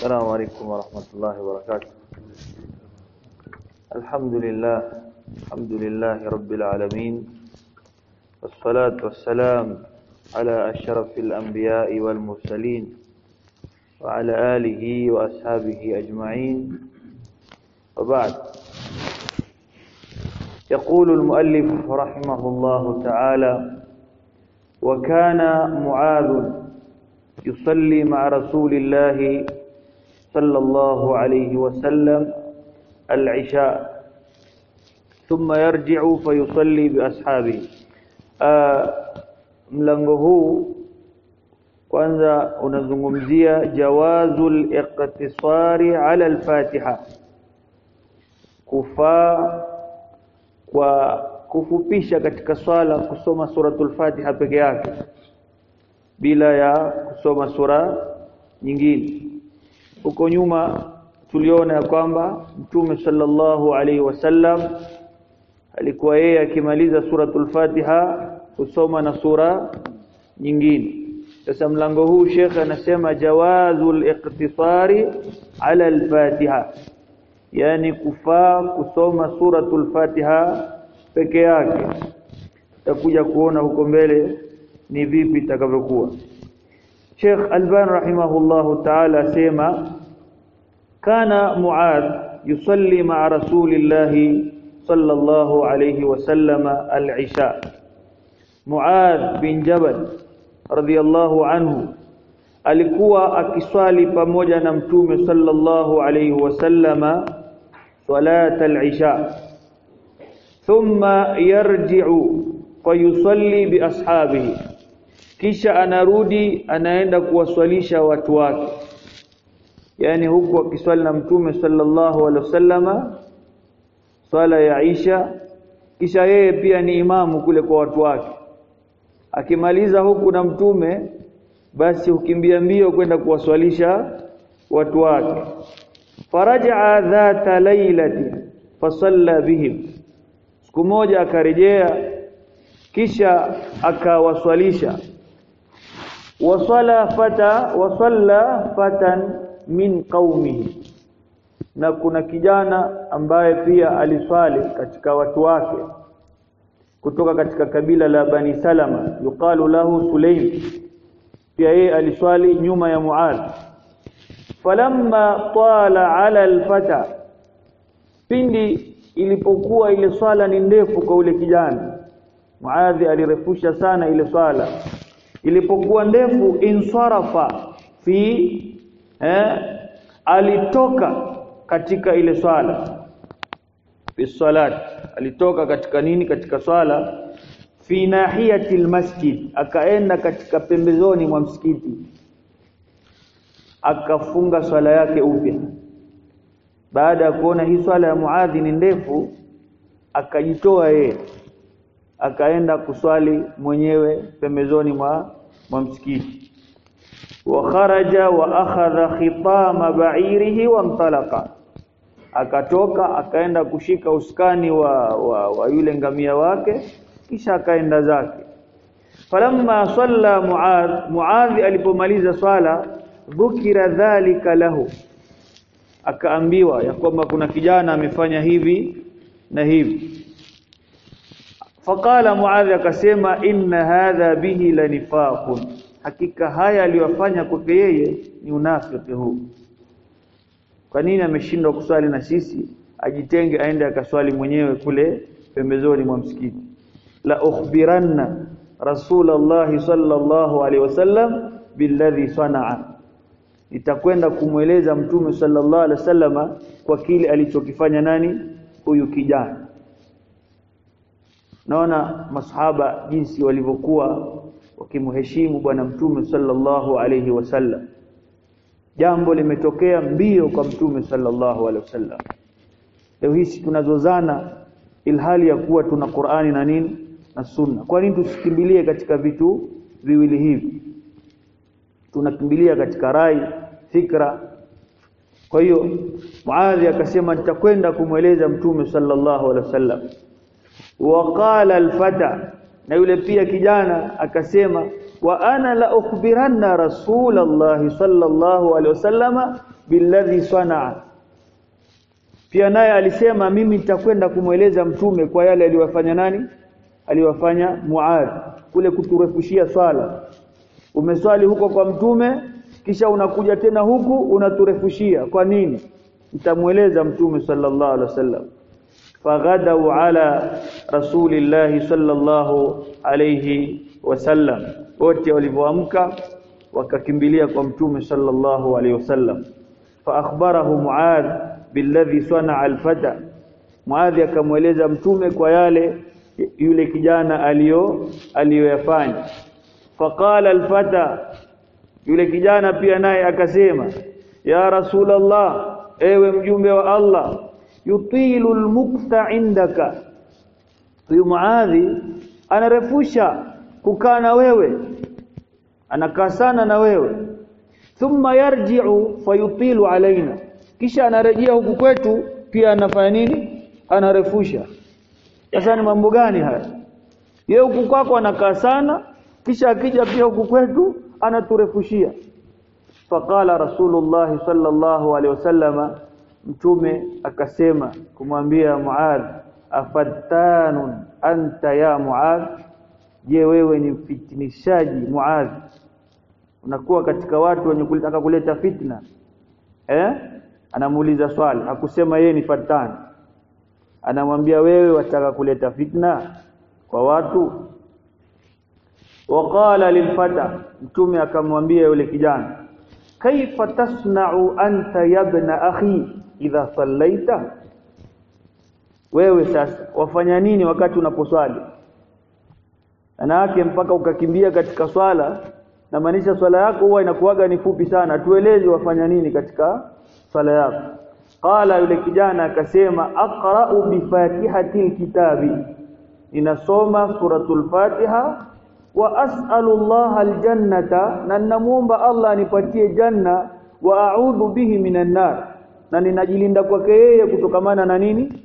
السلام عليكم ورحمة الله وبركاته. الحمد لله الحمد لله رب العالمين والصلاة والسلام على أشرف الأنبياء والمرسلين وعلى آله وأصحابه أجمعين. وبعد يقول المؤلف رحمه الله تعالى وكان معاذ يصلي مع رسول الله sallallahu alayhi wasallam al-isha. Thumma yarji'u fayusalli bi ashabi. Ah, mlango huu kwanza unazungumzia jawazul iqtisari ala al-fatiha. Kufaa kwa kufupisha katika swala kusoma suratul fatiha peke yake bila ya kusoma sura nyingine huko nyuma tuliona ya kwamba mtume sallallahu alaihi wasallam alikuwa yeye akimaliza suratul Fatiha kusoma na sura nyingine. Sasa mlango huu Sheikh anasema jawazul iqtisari ala al-Fatiha yani kufaa kusoma suratul Fatiha peke yake. Tutakuja kuona huko mbele ni vipi itakavyokuwa Sheikh Alban rahimahullahu ta'ala sema kana Muadh yusalli ma'a rasulillah sallallahu alayhi wasallam al-isha Muadh bin Jabal radhiyallahu anhu alikuwa akiswali pamoja na mtume sallallahu alayhi wasallama salat al-isha thumma yarji'u fayusalli bi ashabihi kisha anarudi anaenda kuwaswalisha watu wake. Yani huku akiswali na mtume sallallahu alaihi wasallama swala ya Isha kisha yeye pia ni imamu kule kwa watu wake. Akimaliza huku na mtume basi hukimbia mbio kwenda kuwaswalisha watu wake. Faraja dhata lailati fasalla bihim. Siku moja akarejea kisha akawaswalisha wasala fata wasalla fatan min qaumihi na kuna kijana ambaye pia aliswali katika watu wake kutoka katika kabila la Bani Salama yuqalu lahu Sulaim pia yeye aliswali nyuma ya Muadh. Falamma tala ala alfata. Pindi ilipokuwa ile swala ni ndefu kwa ule kijana Muadhi alirefusha sana ile swala ilipokuwa ndefu insarafa fi eh, alitoka katika ile swala. Fi salat. Alitoka katika nini? Katika swala. Fi nahiyati almasjid. Akaenda katika pembezoni mwa msikiti. Akafunga swala yake upya. Baada ya kuona hii swala ya Muadhi ni ndefu akajitoa yeye akaenda kuswali mwenyewe pembezoni mwa mwa msikiti. Wa kharaja wa akhadha khitama ba'irihi wa mtalaqa. Akatoka akaenda kushika uskani wa, wa, wa yule ngamia wake kisha akaenda zake. Falamma salla muadh muadh alipomaliza swala dhukira dhalika lahu. Akaambiwa ya kwamba kuna kijana amefanya hivi na hivi faqala muadh akasema inna hadha bihi la lanifaqun hakika haya aliyofanya kwake yeye ni unafiki huu. Kwa nini ameshindwa kuswali na sisi ajitenge aende akaswali mwenyewe kule pembezoni mwa msikiti? La ukhbiranna rasulullah sallallahu alaihi wasallam billadhi sanaa. Itakwenda kumweleza mtume sallallahu alaihi wasallama kwa kile alichokifanya nani? Huyu kijana naona masahaba jinsi walivyokuwa wakimheshimu bwana mtume sallallahu alayhi wasallam jambo limetokea mbio kwa mtume sallallahu alaihi wasallam leo hii tunazozana ilhali ya kuwa tuna Qur'ani na nini? Na sunna. Kwa nini tusikimbilie katika vitu viwili hivi? Tunakimbilia katika rai fikra. Kwa hiyo Muadhi akasema nitakwenda kumweleza mtume sallallahu alaihi wasallam waqala alfata. Na yule pia kijana akasema wa ana la ukhbiranna rasulallahi sallallahu alaihi wasallama billadhi sanaa pia naye alisema mimi nitakwenda kumweleza mtume kwa yale aliyofanya nani? Aliyofanya Muadh. Kule kuturefushia swala. Umeswali huko kwa mtume kisha unakuja tena huku unaturefushia. Kwa nini? Nitamweleza mtume sallallahu alaihi wasallam faghadau ala rasulillahi sallallahu alayhi wasallam wote walivyoamka wakakimbilia kwa mtume sallallahu alayhi wasallam fa akhbarahu muadh billadhi sana'a alfata muadh akamweleza mtume kwa yale yule kijana aliyo aliyoyafanya faqala alfata yule kijana pia naye akasema ya rasulallah ewe mjumbe wa Allah yutilu almukta indaka. Huyu muadhi anarefusha kukaa na wewe anakaa sana na wewe. Thumma yarji'u fayutilu alaina kisha anarejea huku kwetu pia anafanya nini? Anarefusha. Sasa ni mambo gani haya? Yeye huku kwako anakaa sana kisha akija pia huku kwetu anaturefushia. Faqala rasulullah sallallahu alaihi wasallama mtume akasema kumwambia Muadh afattanun anta ya Muadh? Je wewe ni mfitinishaji Muadh? Unakuwa katika watu wenye kutaka kuleta fitna. Eh? Anamuuliza swali hakusema yeye ni fatani anamwambia wewe wataka kuleta fitna kwa watu? Waqala lilfata. Mtume akamwambia yule kijana kaifa tasna'u anta yabna akhi idha sallaita wewe sasa wafanya nini wakati unaposwali? Anaake mpaka ukakimbia katika swala na maanisha swala yako huwa inakuwaga ni fupi sana. Tueleze wafanya nini katika swala yako. Qala yule kijana akasema aqra'u bi fatihatil kitabi ninasoma suratul fatiha wa as'alu Allah aljannata na namuomba Allah anipatie janna wa a'udhu bihi minan nar na ninajilinda kwake yeye kutokamana na nini?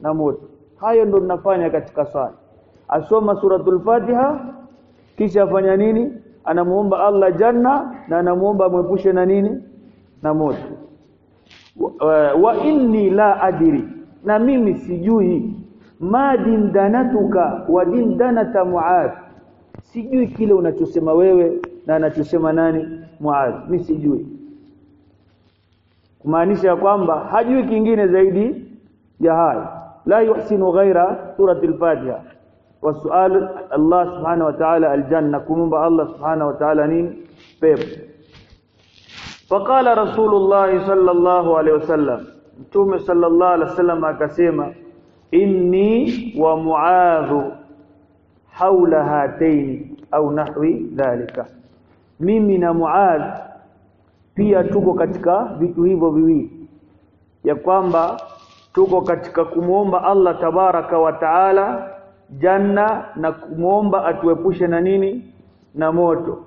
Na moto. Hayo ndo ninafanya katika swala asoma suratul fatiha kisha afanya nini? Anamuomba Allah janna na anamuomba amwepushe na nini? Na moto. Wa, wa inni la adiri na mimi sijui. Ma dindanatuka wa dindanata muad sijui kile unachosema wewe na anachosema nani? Muad mimi sijui kumaanisha kwamba hajui kingine zaidi ya haya la yuhsinu ghaira surati al-fatiha. Wasual Allah subhanahu wa ta'ala aljanna kumumba Allah subhanahu wa ta'ala nini? Pepo. Faqala rasulullah sallallahu alayhi wasallam mtume sallallahu alayhi wasallam akasema inni wa muadhu haula hataini au nahwi dhalika. Mimi na muadh pia tuko katika vitu hivyo viwili. Ya kwamba tuko katika kumwomba Allah tabaraka wa taala janna na kumwomba atuepushe na nini? Na moto.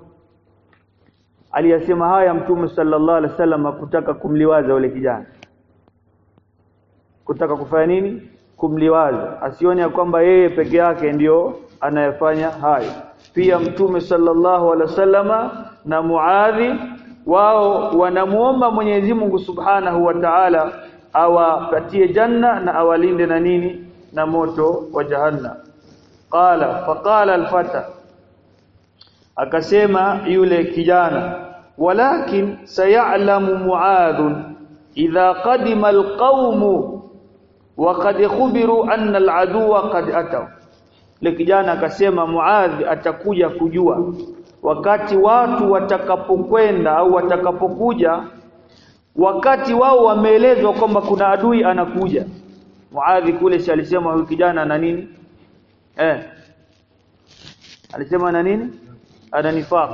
Aliyasema haya mtume sallallahu alaihi wasallam kutaka kumliwaza yule kijana. Kutaka kufanya nini? Kumliwaza. Asione kwamba yeye peke yake ndiyo anayefanya hayo. Pia mtume sallallahu alaihi wasallama na muadhi wao wanamuomba Mwenyezi Mungu Subhanahu wa Ta'ala awapatie janna na awalinde na nini? Na moto wa jahannam. Qala faqala alfata akasema yule kijana walakin sayalamu muadh idha qadima alqawm wa qad khubiru anna aladuwa qad ataw. Yule kijana akasema muadh atakuja kujua wakati watu watakapokwenda au watakapokuja wakati wao wameelezwa kwamba kuna adui anakuja. Muadhi kule si alisema huyu kijana ana nini? Eh alisema ana nini? Ana nifaq.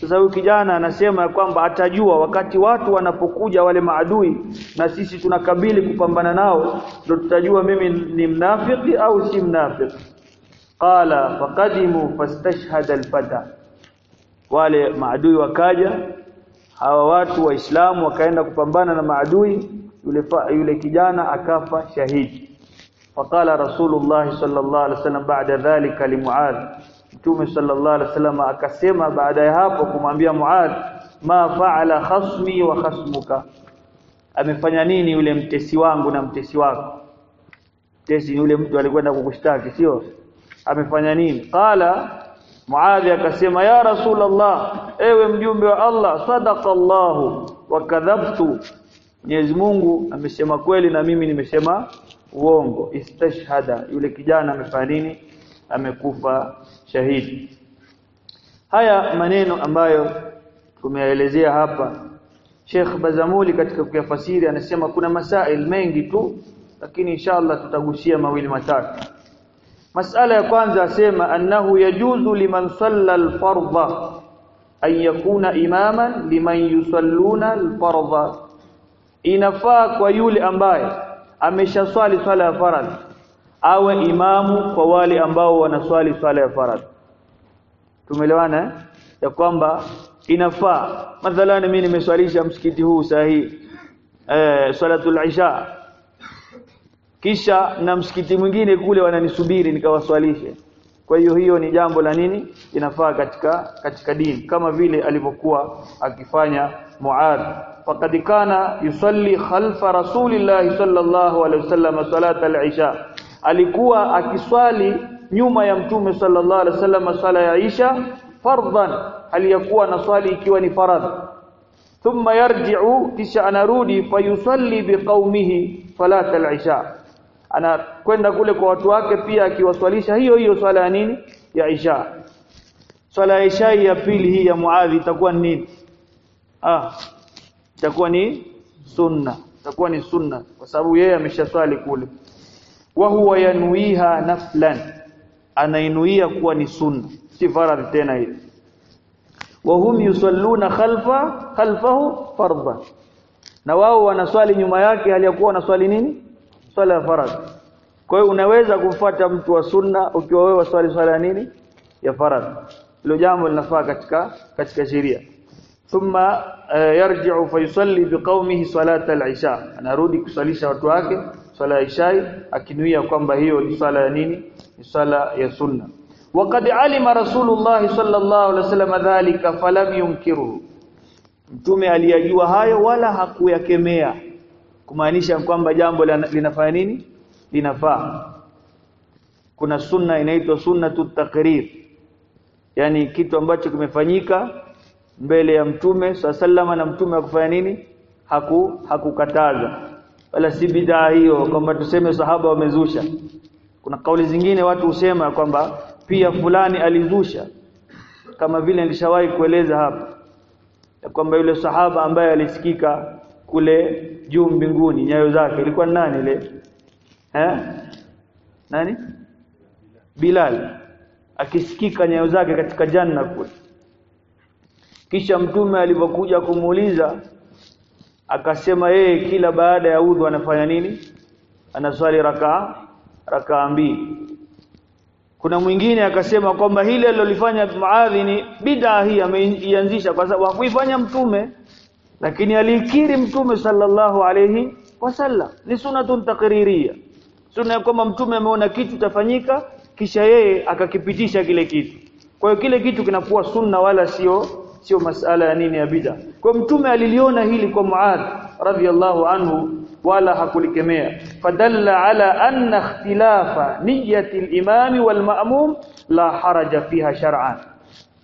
Sasa huyu kijana anasema kwamba atajua wakati watu wanapokuja wale maadui na sisi tunakabili kupambana nao ndio tutajua mimi ni mnafiki au si mnafiki qala faqadimu fastashhada alfata wale maadui wakaja hawa watu waislamu wakaenda kupambana na maadui yule yule kijana akafa shahidi. Faqala rasulullah sallallahu alaihi wasallam baada dhalika limuadh mtume sallallahu alaihi wasallam akasema baada ya hapo kumwambia muad ma faala khasmi wa khasmuka? Amefanya nini yule mtesi wangu na mtesi wako? Mtesi yule mtu alikwenda kukushtaki sio? Amefanya nini? Qala muadhi akasema ya rasulullah ewe mjumbe wa Allah sadaqa Allah wa kadhabtu. Mwenyezi Mungu amesema kweli na mimi nimesema uongo. Istashhada yule kijana amefanya nini? Amekufa shahidi. Haya maneno ambayo tumeyaelezea hapa Sheikh Bazamuli katika kuyafasiri anasema kuna masail mengi tu lakini inshallah tutagushia mawili matatu masala ya kwanza asema annahu yajuzu liman salla al-fardha an yakuna imaman liman yusalluna al-fardha inafaa kwa yule ambaye ameshaswali swala ya faradhi awe imamu kwa wale ambao wanaswali swala ya faradhi tumeelewana eh? ya kwamba inafaa. Mathalan mimi nimeswalisha msikiti huu sahihi eh salatul kisha na msikiti mwingine kule wananisubiri nikawaswalishe. Kwa hiyo hiyo ni jambo la nini? Inafaa katika katika dini. Kama vile alivyokuwa akifanya Muadh. Faqad kana yusalli khalfa rasulillahi sallallahu alaihi wasallam salat al-isha. Alikuwa akiswali nyuma ya mtume sallallahu alaihi wasallam sala ya isha fardhan. Aliyakuwa na swali ikiwa ni faradhi. Thumma yarji'u kisha anarudi fayusalli biqaumihi salat al-isha anakwenda kule kwa watu wake pia akiwaswalisha. Hiyo hiyo swala ya nini? Ya isha. Swala ya isha ya pili hii ya muadhi itakuwa ni nini? Ah itakuwa ni sunna. Itakuwa ni sunna kwa sababu yeye ameshaswali kule. Wa huwa yanuiha naflan. Anainuia kuwa ni sunna. Si faradhi tena hili wa hum yusalluna khalfa khalfahu fardhan na wao wanaswali nyuma yake hali ya wanaswali nini swala ya faradhi kwa hiyo unaweza kufuata mtu wa sunna ukiwa wewe swali swala ya nini? Ya faradhi ilo jambo linafaa katika katika sheria. Thumma eh, yarji'u fayusalli biqaumihi salata al-isha. Anarudi kusalisha watu wake swala ya isha akinuia kwamba hiyo ni swala ya nini? Ni swala ya sunna. Waqad alima rasulullah sallallahu alaihi wasallam dhalika falam yunkiru mtume aliyajua hayo wala hakuyakemea kumaanisha kwamba jambo linafanya nini? Linafaa. Kuna sunna inaitwa sunnatu taqrir. Yani kitu ambacho kimefanyika mbele ya mtume sallama na mtume akufanya nini? Haku hakukataza. Wala si bidhaa hiyo kwamba tuseme sahaba wamezusha. Kuna kauli zingine watu husema kwamba pia fulani alizusha. Kama vile nilishawahi kueleza hapa kwamba yule sahaba ambaye alisikika kule juu mbinguni nyayo zake. Ilikuwa nani ile? Eh? Nani? Bilal. Akisikika nyayo zake katika janna kule. Kisha mtume alipokuja kumuuliza akasema yeye kila baada ya udhu anafanya nini? Anaswali rakaa rakaa mbili kuna mwingine akasema kwamba hili alilofanya Muadhi ni bid'a hii ameianzisha kwa sababu hakuifanya mtume lakini alikiri mtume sallallahu alayhi wasallam. Ni sunnatun taqririya. Sunna kwamba mtume ameona kitu tafanyika kisha yeye akakipitisha kile kitu. Kwa hiyo kile kitu kinakuwa sunna wala sio sio masala ya nini ya bid'a. Kwa mtume aliliona hili kwa Muadh radhiyallahu anhu wala hakulikemea. Fadalla ala anna ikhtilafa niyyati al-imami wal ma'mum la haraja fiha shar'an.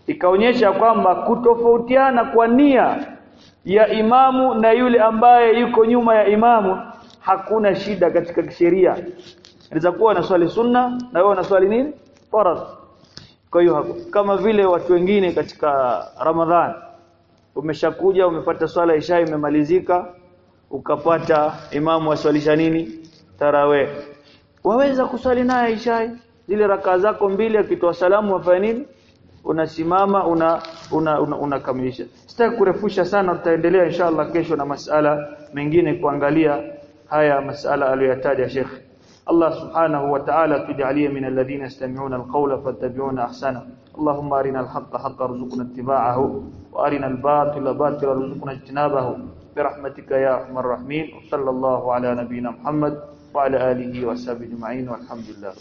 Ikaonyesha kwamba kutofautiana kwa nia ya imamu na yule ambaye yuko nyuma ya imamu hakuna shida katika kisheria. Inaweza kuwa na swali sunna na wewe unaswali nini? Faradhi kwa hiyo kama vile watu wengine katika Ramadhan umeshakuja umepata swala isha imemalizika ukapata imamu aswalisha nini? Tarawe waweza kuswali naye isha zile rakaa zako mbili akitoa salamu wafanya nini unasimama una unakamilisha una, una sitaki kurefusha sana tutaendelea inshallah kesho na masala mengine kuangalia haya masala aliyoyataja Sheikh. الله سبحانه وتعالى تجعلي من الذين يستمعون القول فاتبعون احسنه اللهم ارنا الحق حقا ارزقنا اتباعه وارنا الباطل باطلا ارزقنا اجتنابه برحمتك يا ارحم الراحمين وصلى الله على نبينا محمد وعلى اله وصحبه اجمعين والحمد لله